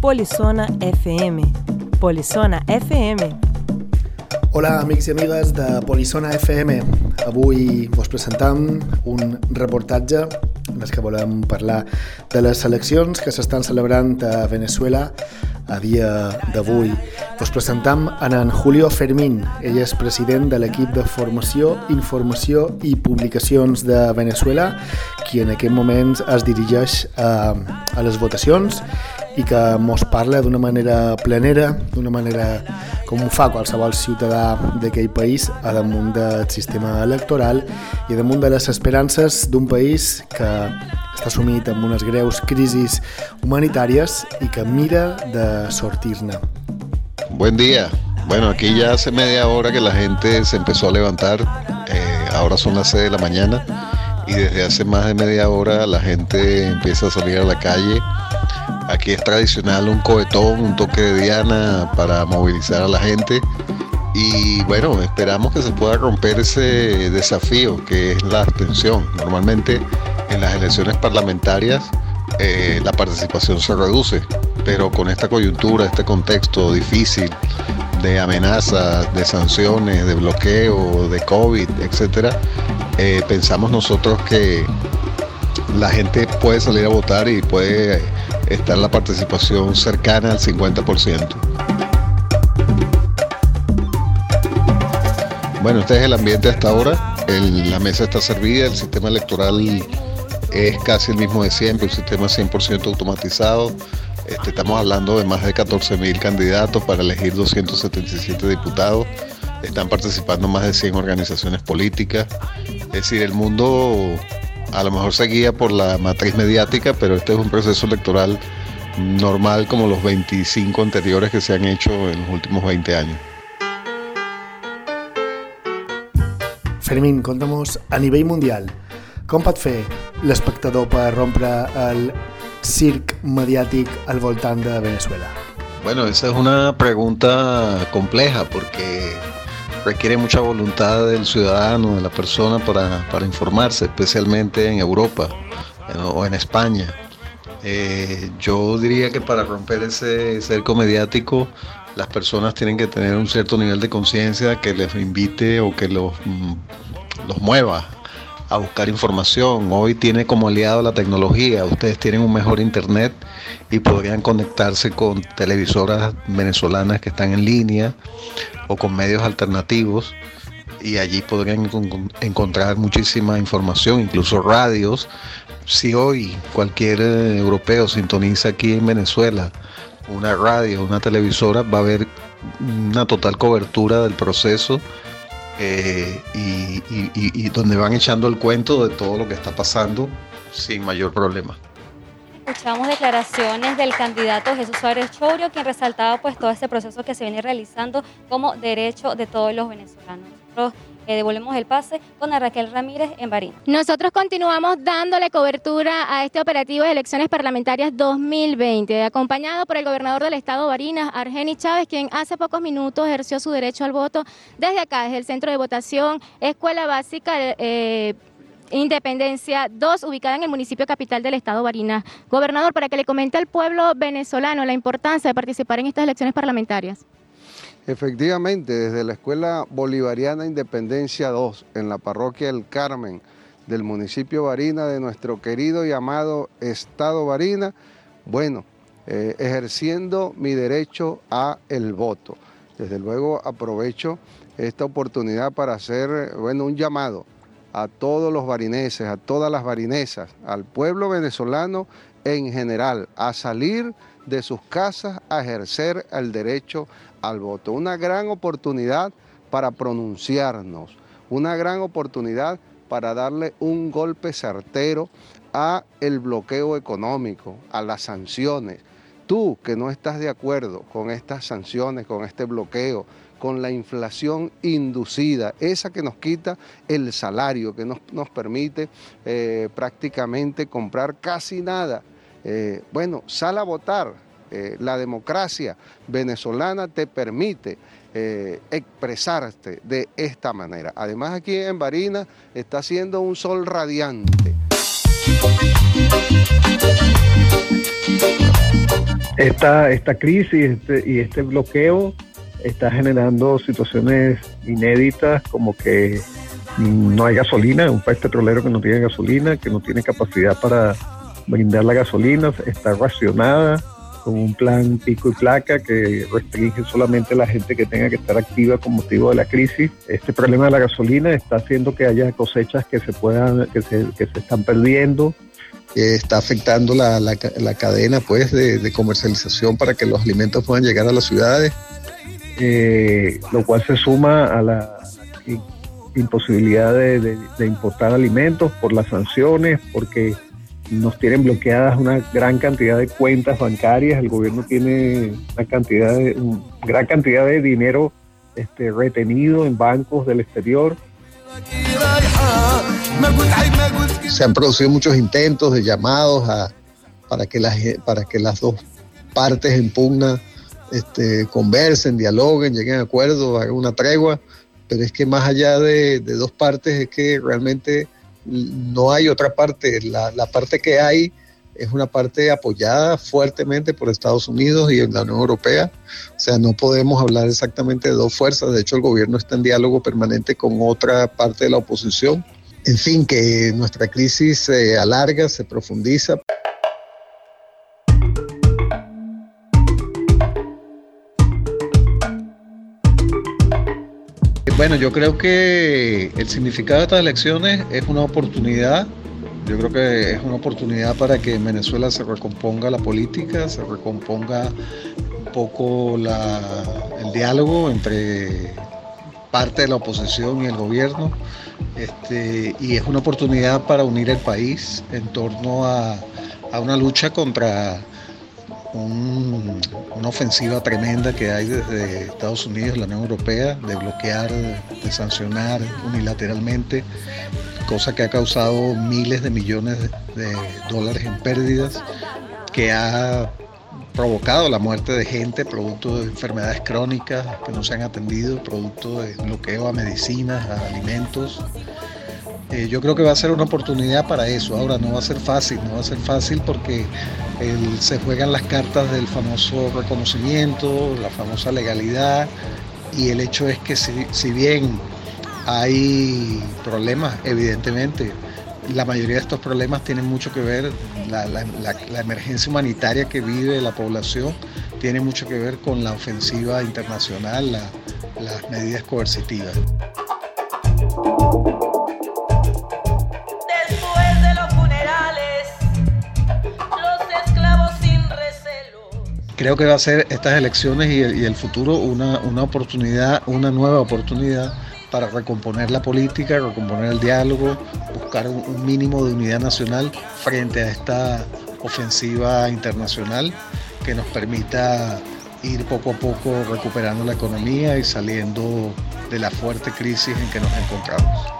Polissona FM. Polissona FM. Hola, amics i amigues de Polissona FM. Avui vos presentam un reportatge en el que volem parlar de les eleccions que s'estan celebrant a Venezuela a dia d'avui. Vos presentam en en Julio Fermín. Ell és president de l'equip de formació, informació i publicacions de Venezuela, qui en aquest moment es dirigeix a, a les votacions i que mos parla d'una manera plenera, d'una manera com ho fa qualsevol ciutadà d'aquell país a damunt del sistema electoral i damunt de les esperances d'un país que està sumit en unes greus crisis humanitàries y que mira de sortir-ne. Buen día. Bueno, aquí ya hace media hora que la gente se empezó a levantar. Eh, ahora son las 6 de la mañana y desde hace más de media hora la gente empieza a salir a la calle. Aquí es tradicional un cohetón, un toque de diana para movilizar a la gente. Y bueno, esperamos que se pueda romper ese desafío que es la abstención. Normalmente en las elecciones parlamentarias eh, la participación se reduce, pero con esta coyuntura, este contexto difícil de amenazas, de sanciones, de bloqueo, de COVID, etcétera, eh, pensamos nosotros que la gente puede salir a votar y puede estar la participación cercana al 50%. Bueno, este es el ambiente hasta ahora. la mesa está servida, el sistema electoral es casi el mismo de siempre, un sistema 100% automatizado. Este, estamos hablando de más de 14 mil candidatos para elegir 277 diputados. Están participando más de 100 organizaciones políticas. Es decir, el mundo a lo mejor se guía por la matriz mediática, pero este es un proceso electoral normal como los 25 anteriores que se han hecho en los últimos 20 años. Fermín, contamos a nivel mundial. Com pot fer l'espectador per rompre el circ mediàtic al voltant de Venezuela? Bueno, esa es una pregunta compleja porque requiere mucha voluntad del ciudadano, de la persona para, para informarse, especialmente en Europa eh, o en España. Eh, yo diría que para romper ese cerco mediático, las personas tienen que tener un cierto nivel de conciencia que les invite o que los, mm, los mueva a buscar información. Hoy tiene como aliado la tecnología. Ustedes tienen un mejor internet y podrían conectarse con televisoras venezolanas que están en línea o con medios alternativos y allí podrían encontrar muchísima información, incluso radios. Si hoy cualquier eh, europeo sintoniza aquí en Venezuela una radio, una televisora, va a haber una total cobertura del proceso eh, y, donde van echando el cuento de todo lo que está pasando sin mayor problema. Escuchamos declaraciones del candidato Jesús Suárez Chourio, quien resaltaba pues todo este proceso que se viene realizando como derecho de todos los venezolanos. Eh, devolvemos el pase con Raquel Ramírez en Barinas. Nosotros continuamos dándole cobertura a este operativo de elecciones parlamentarias 2020, acompañado por el gobernador del estado Barinas, Argeni Chávez, quien hace pocos minutos ejerció su derecho al voto desde acá, desde el centro de votación, Escuela Básica. Eh, Independencia 2, ubicada en el municipio capital del estado Barinas. Gobernador, para que le comente al pueblo venezolano la importancia de participar en estas elecciones parlamentarias. Efectivamente, desde la Escuela Bolivariana Independencia 2, en la parroquia El Carmen del municipio Barina, de nuestro querido y amado Estado Barina, bueno, eh, ejerciendo mi derecho a el voto. Desde luego aprovecho esta oportunidad para hacer, bueno, un llamado a todos los barineses, a todas las barinesas, al pueblo venezolano en general, a salir de sus casas a ejercer el derecho al voto. Una gran oportunidad para pronunciarnos, una gran oportunidad para darle un golpe certero a el bloqueo económico, a las sanciones. Tú que no estás de acuerdo con estas sanciones, con este bloqueo, con la inflación inducida, esa que nos quita el salario, que nos, nos permite eh, prácticamente comprar casi nada. Eh, bueno, sal a votar, eh, la democracia venezolana te permite eh, expresarte de esta manera. Además aquí en Barinas está haciendo un sol radiante. Esta, esta crisis este, y este bloqueo está generando situaciones inéditas como que no hay gasolina, un país petrolero que no tiene gasolina, que no tiene capacidad para brindar la gasolina, está racionada con un plan pico y placa que restringe solamente a la gente que tenga que estar activa con motivo de la crisis. Este problema de la gasolina está haciendo que haya cosechas que se puedan, que se, que se están perdiendo. está afectando la, la, la cadena pues de, de, comercialización para que los alimentos puedan llegar a las ciudades. Eh, lo cual se suma a la imposibilidad de, de importar alimentos por las sanciones, porque nos tienen bloqueadas una gran cantidad de cuentas bancarias, el gobierno tiene una cantidad de, una gran cantidad de dinero este, retenido en bancos del exterior. Se han producido muchos intentos de llamados a, para, que las, para que las dos partes en pugna este, conversen, dialoguen, lleguen a acuerdos, hagan una tregua, pero es que más allá de, de dos partes es que realmente no hay otra parte. La, la, parte que hay es una parte apoyada fuertemente por Estados Unidos y la Unión Europea. O sea, no podemos hablar exactamente de dos fuerzas. De hecho, el gobierno está en diálogo permanente con otra parte de la oposición. En fin, que nuestra crisis se alarga, se profundiza. Bueno, yo creo que el significado de estas elecciones es una oportunidad. Yo creo que es una oportunidad para que en Venezuela se recomponga la política, se recomponga un poco el diálogo entre parte de la oposición y el gobierno. Este, y es una oportunidad para unir el país en torno a, a una lucha contra un, una ofensiva tremenda que hay desde Estados Unidos, la Unión Europea, de bloquear, de sancionar unilateralmente, cosa que ha causado miles de millones de dólares en pérdidas, que ha provocado la muerte de gente producto de enfermedades crónicas que no se han atendido, producto de bloqueo a medicinas, a alimentos. Eh, yo creo que va a ser una oportunidad para eso. Ahora no va a ser fácil, no va a ser fácil porque se juegan las cartas del famoso reconocimiento, la famosa legalidad y el hecho es que si, bien hay problemas, evidentemente, la mayoría de estos problemas tienen mucho que ver, la, emergencia humanitaria que vive la población tiene mucho que ver con la ofensiva internacional, las medidas coercitivas. Creo que va a ser estas elecciones y el, futuro una, una, oportunidad, una nueva oportunidad para recomponer la política, recomponer el diálogo, buscar un mínimo de unidad nacional frente a esta ofensiva internacional que nos permita ir poco a poco recuperando la economía y saliendo de la fuerte crisis en que nos encontramos.